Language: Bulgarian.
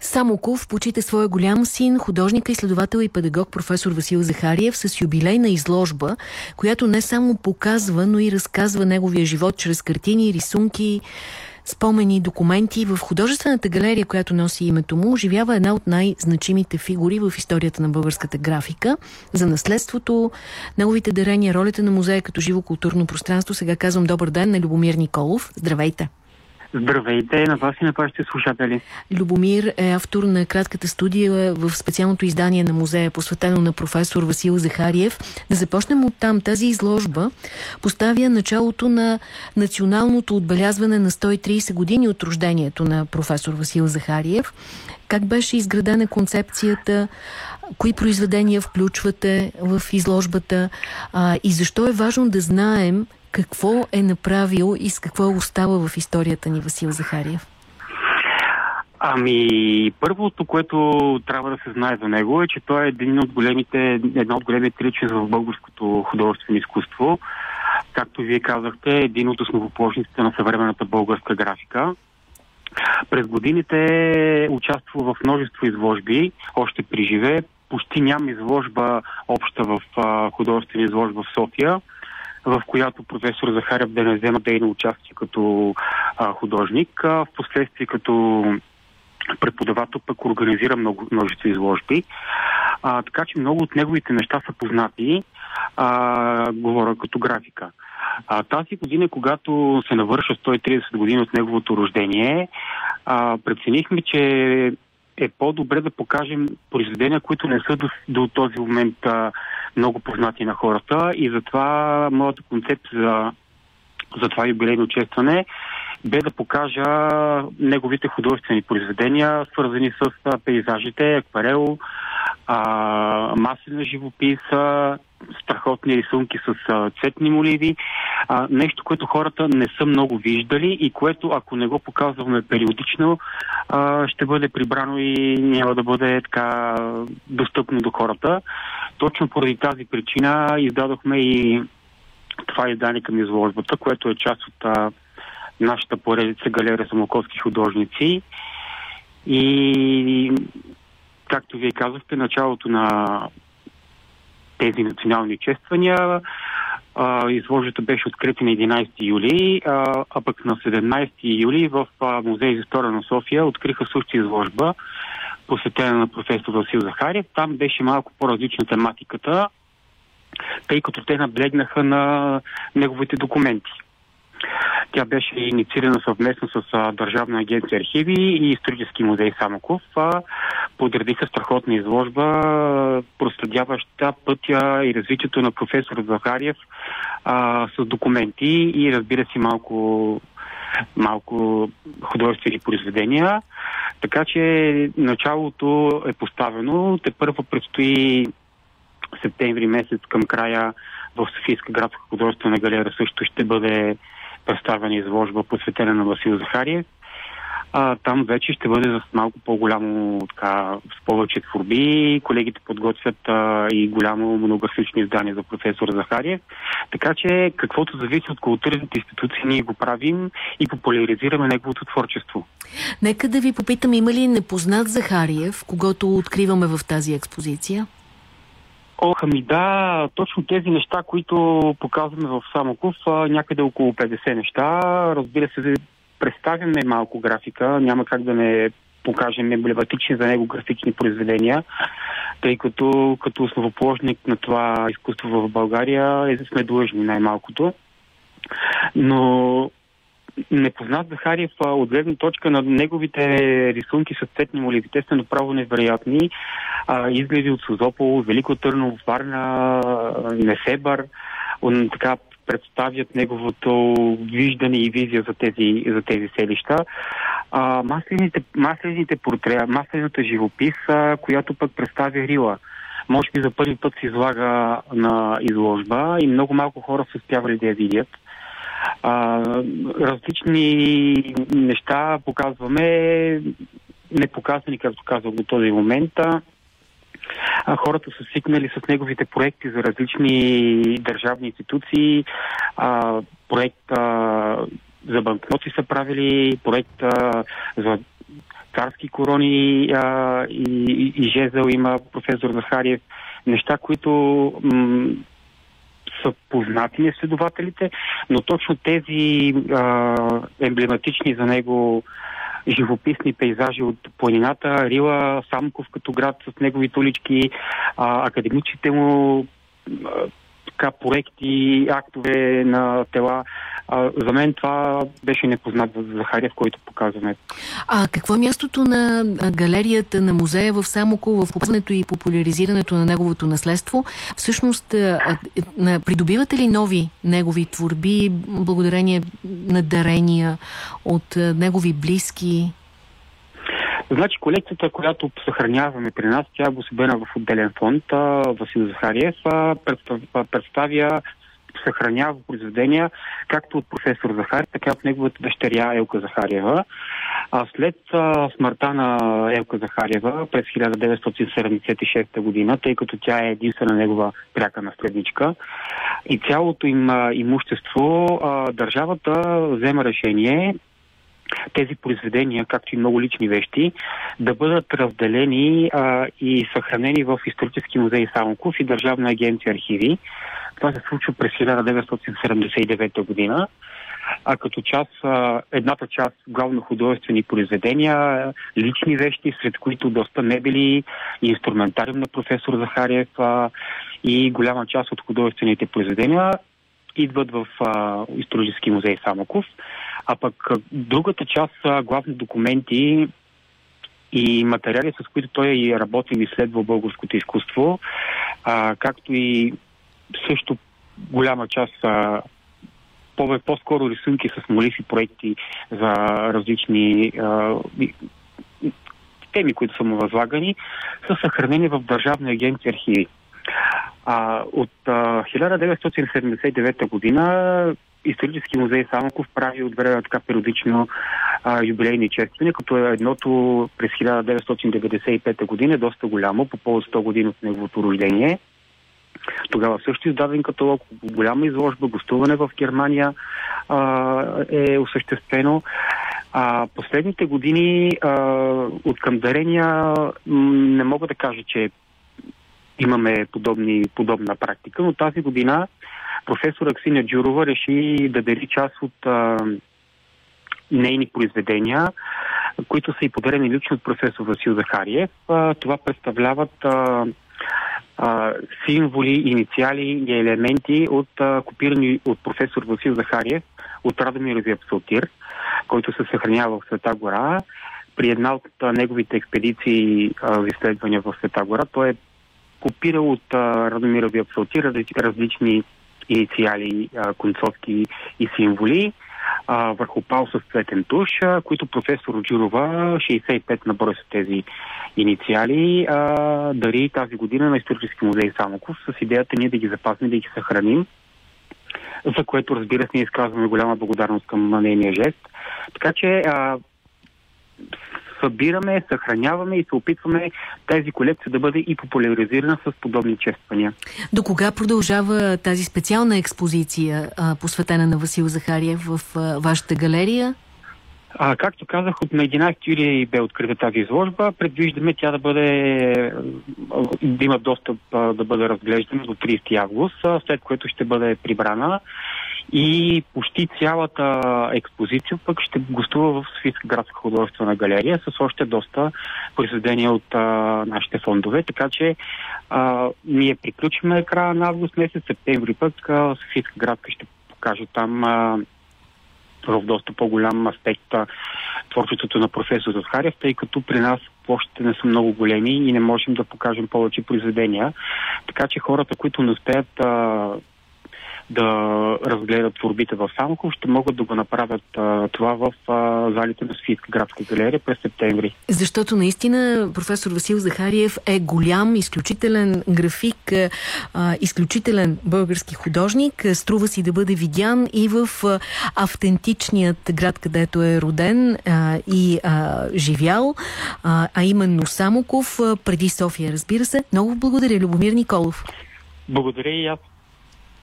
Самоков почита своя голям син, художника, изследовател и педагог професор Васил Захариев с юбилейна изложба, която не само показва, но и разказва неговия живот чрез картини, рисунки, спомени, документи. В художествената галерия, която носи името му, оживява една от най-значимите фигури в историята на българската графика. За наследството, неговите дарения, ролята на музея като живо културно пространство. Сега казвам добър ден на Любомир Николов. Здравейте! Здравейте на вас и на вашите слушатели. Любомир е автор на кратката студия в специалното издание на музея, посветено на професор Васил Захариев. Да започнем от там. Тази изложба поставя началото на националното отбелязване на 130 години от рождението на професор Васил Захариев. Как беше изградена концепцията? Кои произведения включвате в изложбата? А, и защо е важно да знаем какво е направил и с какво е остава в историята ни Васил Захариев? Ами, първото, което трябва да се знае за него е, че той е един от големите, една от големите личности в българското художествено изкуство. Както вие казахте, един от основоположниците на съвременната българска графика. През годините е участвал в множество изложби, още при живе. Почти няма изложба обща в художествена изложба в София в която професор Захарев да не взема дейно участие като а, художник. А, в последствие като преподавател пък организира много, множество изложби. А, така че много от неговите неща са познати, а, говоря като графика. А, тази година, когато се навърша 130 години от неговото рождение, а, преценихме, че е по-добре да покажем произведения, които не са до, до този момент а, много познати на хората. И затова моята концепция за, за това юбилейно честване бе да покажа неговите художествени произведения, свързани с пейзажите, акварел, а, масен живопис, страхотни рисунки с а, цветни моливи. А, нещо, което хората не са много виждали и което, ако не го показваме периодично, а, ще бъде прибрано и няма да бъде така достъпно до хората. Точно поради тази причина издадохме и това издание към изложбата, което е част от а, нашата поредица Галерия Самоковски художници. И както вие казахте, началото на тези национални чествания. изложбата беше открита на 11 юли, а, а пък на 17 юли в а, Музей за история на София откриха същата изложба, посветена на професор Васил Захарев. Там беше малко по-различна тематиката, тъй като те наблегнаха на неговите документи. Тя беше инициирана съвместно с а, Държавна агенция архиви и исторически музей Самоков. Подредиха страхотна изложба, проследяваща пътя и развитието на професор Захариев а, с документи и разбира се малко малко художествени произведения. Така че началото е поставено. Те първо предстои септември месец към края в Софийска градска художествена галерия също ще бъде представена изложба посветена на Васил Захариев. А, там вече ще бъде с малко по-голямо, така, с повече творби. Колегите подготвят а, и голямо монографично издание за професор Захариев. Така че, каквото зависи от културните институции, ние го правим и популяризираме неговото творчество. Нека да ви попитам, има ли непознат Захариев, когато откриваме в тази експозиция? Ох, ами да, точно тези неща, които показваме в Самоков, някъде около 50 неща. Разбира се, представяме малко графика, няма как да не покажем емблематични за него графични произведения, тъй като като основоположник на това изкуство в България е, сме длъжни най-малкото. Но непознат Захариев от гледна точка на неговите рисунки с цветни моливи. Те са направо невероятни. изгледи от Созопол, Велико Търново, Варна, Несебър. Он, така представят неговото виждане и визия за тези, за тези селища. А, маслените, маслените портрети, маслената живопис, а, която пък представя Рила. Може би за първи път се излага на изложба и много малко хора са успявали да я видят. А, различни неща показваме, непоказани, както казах до този момент. А, хората са свикнали с неговите проекти за различни държавни институции. А, проект а, за банкноти са правили, проект а, за царски корони а, и, и жезъл има професор Захариев. Неща, които м- са познати на следователите, но точно тези а, емблематични за него живописни пейзажи от планината, Рила, Самков като град с неговите улички, а, академичните му така, проекти, актове на тела. А, за мен това беше непознат за Захария, в който показваме. А какво е мястото на галерията на музея в Самоко в опазването и популяризирането на неговото наследство? Всъщност, придобивате ли нови негови творби благодарение на дарения от негови близки? Значи колекцията, която съхраняваме при нас, тя е обособена в отделен фонд. Васил Захариев представя съхранява произведения както от професор Захар, така и от неговата дъщеря Елка Захариева. А след а, смъртта на Елка Захариева през 1976 година, тъй като тя е единствена негова пряка наследничка, и цялото им а, имущество, а, държавата взема решение тези произведения, както и много лични вещи, да бъдат разделени а, и съхранени в Исторически музей Самоков и Държавна агенция архиви. Това се случва през 1979 година. А като част, едната част главно художествени произведения, лични вещи, сред които доста мебели, инструментариум на професор Захариев и голяма част от художествените произведения идват в исторически музей Самоков. А пък другата част са главни документи и материали, с които той е работил и изследвал българското изкуство, а, както и също голяма част са по-скоро рисунки с молив и проекти за различни а, теми, които са му възлагани, са съхранени в Държавна агенция архиви. А, от а, 1979 година Исторически музей Самоков прави от време така периодично а, юбилейни чествания, като е едното през 1995 година е доста голямо, по повод 100 години от неговото рождение. Тогава също издаден каталог, голяма изложба, гостуване в Германия а, е осъществено. А, последните години а, от към дарения не мога да кажа, че имаме подобни, подобна практика, но тази година професор Аксиня Джурова реши да дари част от а, нейни произведения, които са и подарени лично от професор Васил Захариев. А, това представляват а, а, символи, инициали и елементи от а, копирани от професор Васил Захариев от Радомировия псалтир, който се съхранява в Света гора. При една от а, неговите експедиции а, изследвания в Света гора той е копирал от Радомировия псалтир различни инициали, концовки и символи върху пал с цветен туш, които професор Джурова, 65 на брой са тези инициали, дари тази година на Исторически музей Самоков с идеята ние да ги запазим, да ги съхраним, за което разбира се ние изказваме голяма благодарност към нейния жест. Така че събираме, съхраняваме и се опитваме тази колекция да бъде и популяризирана с подобни чествания. До кога продължава тази специална експозиция, посветена на Васил Захариев в вашата галерия? А, както казах, от 11 юли бе открита тази изложба. Предвиждаме тя да бъде да има достъп да бъде разглеждана до 30 август, след което ще бъде прибрана и почти цялата експозиция пък ще гостува в Софийска градска художествена галерия с още доста произведения от а, нашите фондове. Така че а, ние приключваме края на август месец, септември пък а, Софийска градска ще покаже там а, в доста по-голям аспект творчеството на професор Захарев, тъй като при нас площите не са много големи и не можем да покажем повече произведения. Така че хората, които не успеят а, да разгледат творбите в Самоков, ще могат да го направят а, това в а, залите на Софийска градска галерия през септември. Защото наистина професор Васил Захариев е голям, изключителен график, а, изключителен български художник. Струва си да бъде видян и в а, автентичният град, където е роден а, и а, живял, а, а именно Самоков, а, преди София, разбира се. Много благодаря, Любомир Николов. Благодаря и аз.